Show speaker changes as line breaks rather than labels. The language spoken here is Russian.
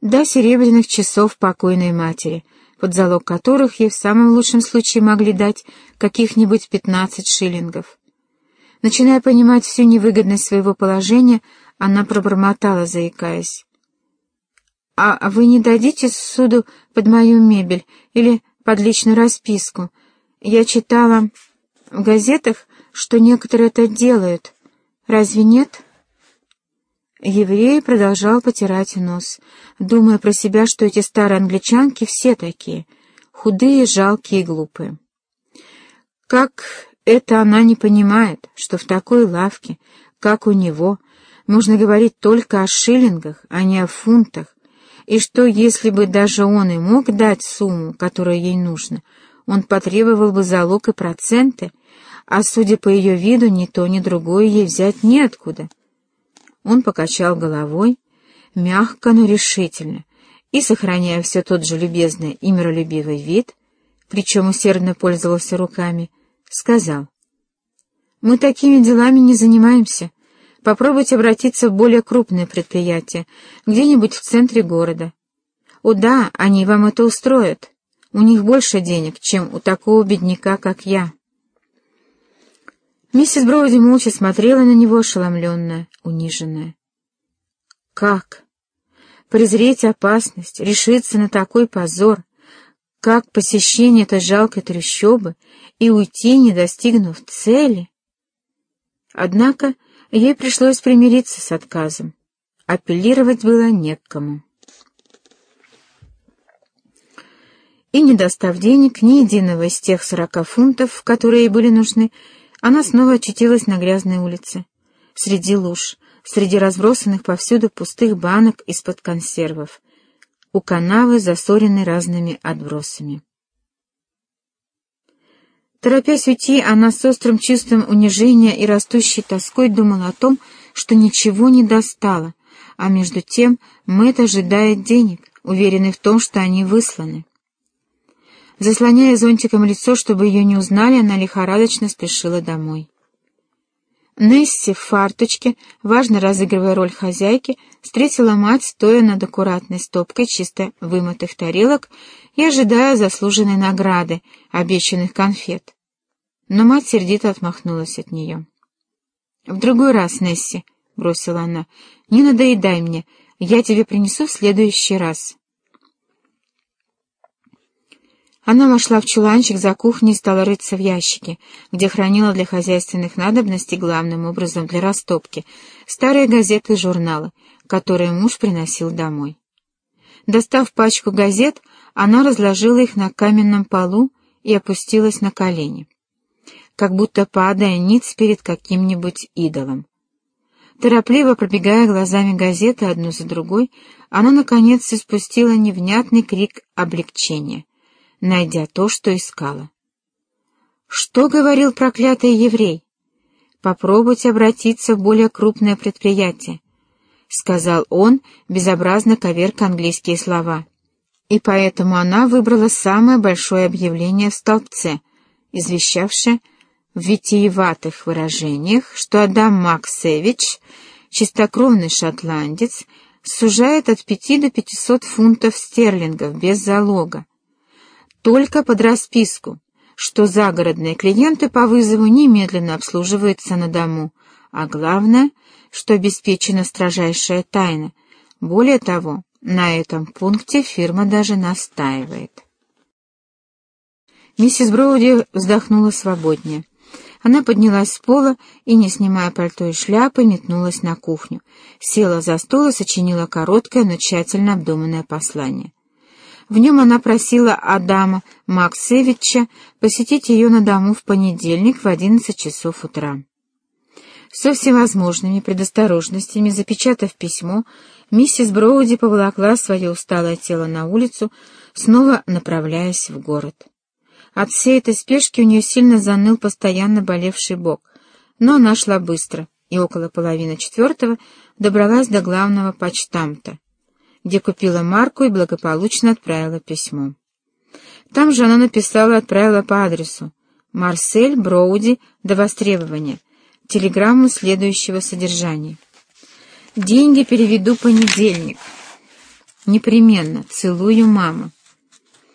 до серебряных часов покойной матери, под залог которых ей в самом лучшем случае могли дать каких-нибудь пятнадцать шиллингов. Начиная понимать всю невыгодность своего положения, она пробормотала, заикаясь. «А вы не дадите суду под мою мебель или под личную расписку? Я читала в газетах, что некоторые это делают. Разве нет?» Еврей продолжал потирать нос, думая про себя, что эти старые англичанки все такие, худые, жалкие и глупые. Как это она не понимает, что в такой лавке, как у него, нужно говорить только о шиллингах, а не о фунтах, и что, если бы даже он и мог дать сумму, которая ей нужна, он потребовал бы залог и проценты, а, судя по ее виду, ни то, ни другое ей взять неоткуда. Он покачал головой, мягко, но решительно, и, сохраняя все тот же любезный и миролюбивый вид, причем усердно пользовался руками, сказал, «Мы такими делами не занимаемся. Попробуйте обратиться в более крупное предприятие, где-нибудь в центре города. О да, они вам это устроят. У них больше денег, чем у такого бедняка, как я». Миссис Броуди молча смотрела на него, ошеломленная, униженная. Как? Презреть опасность, решиться на такой позор, как посещение этой жалкой трещобы и уйти, не достигнув цели? Однако ей пришлось примириться с отказом. Апеллировать было не к кому. И, не достав денег, ни единого из тех сорока фунтов, которые ей были нужны, она снова очутилась на грязной улице, среди луж, среди разбросанных повсюду пустых банок из-под консервов, у канавы, засоренной разными отбросами. Торопясь уйти, она с острым чувством унижения и растущей тоской думала о том, что ничего не достала, а между тем Мэтт ожидает денег, уверенный в том, что они высланы. Заслоняя зонтиком лицо, чтобы ее не узнали, она лихорадочно спешила домой. Несси в фарточке, важно разыгрывая роль хозяйки, встретила мать, стоя над аккуратной стопкой чисто вымытых тарелок и ожидая заслуженной награды, обещанных конфет. Но мать сердито отмахнулась от нее. «В другой раз, Несси», — бросила она, — «не надоедай мне, я тебе принесу в следующий раз». Она вошла в чуланчик за кухней и стала рыться в ящике, где хранила для хозяйственных надобностей, главным образом для растопки, старые газеты и журналы, которые муж приносил домой. Достав пачку газет, она разложила их на каменном полу и опустилась на колени, как будто падая ниц перед каким-нибудь идолом. Торопливо пробегая глазами газеты одну за другой, она, наконец, испустила невнятный крик облегчения найдя то, что искала. Что говорил проклятый еврей? Попробуйте обратиться в более крупное предприятие, — сказал он, безобразно коверка английские слова. И поэтому она выбрала самое большое объявление в столбце, извещавшее в витиеватых выражениях, что Адам Максевич, чистокровный шотландец, сужает от пяти до пятисот фунтов стерлингов без залога, только под расписку, что загородные клиенты по вызову немедленно обслуживаются на дому, а главное, что обеспечена строжайшая тайна. Более того, на этом пункте фирма даже настаивает. Миссис Броуди вздохнула свободнее. Она поднялась с пола и, не снимая пальто и шляпы, метнулась на кухню, села за стол и сочинила короткое, но тщательно обдуманное послание. В нем она просила Адама Максевича посетить ее на дому в понедельник в одиннадцать часов утра. Со всевозможными предосторожностями, запечатав письмо, миссис Броуди поволокла свое усталое тело на улицу, снова направляясь в город. От всей этой спешки у нее сильно заныл постоянно болевший бок, но она шла быстро и около половины четвертого добралась до главного почтамта где купила марку и благополучно отправила письмо. Там же она написала и отправила по адресу «Марсель Броуди до востребования», телеграмму следующего содержания. «Деньги переведу понедельник. Непременно целую маму.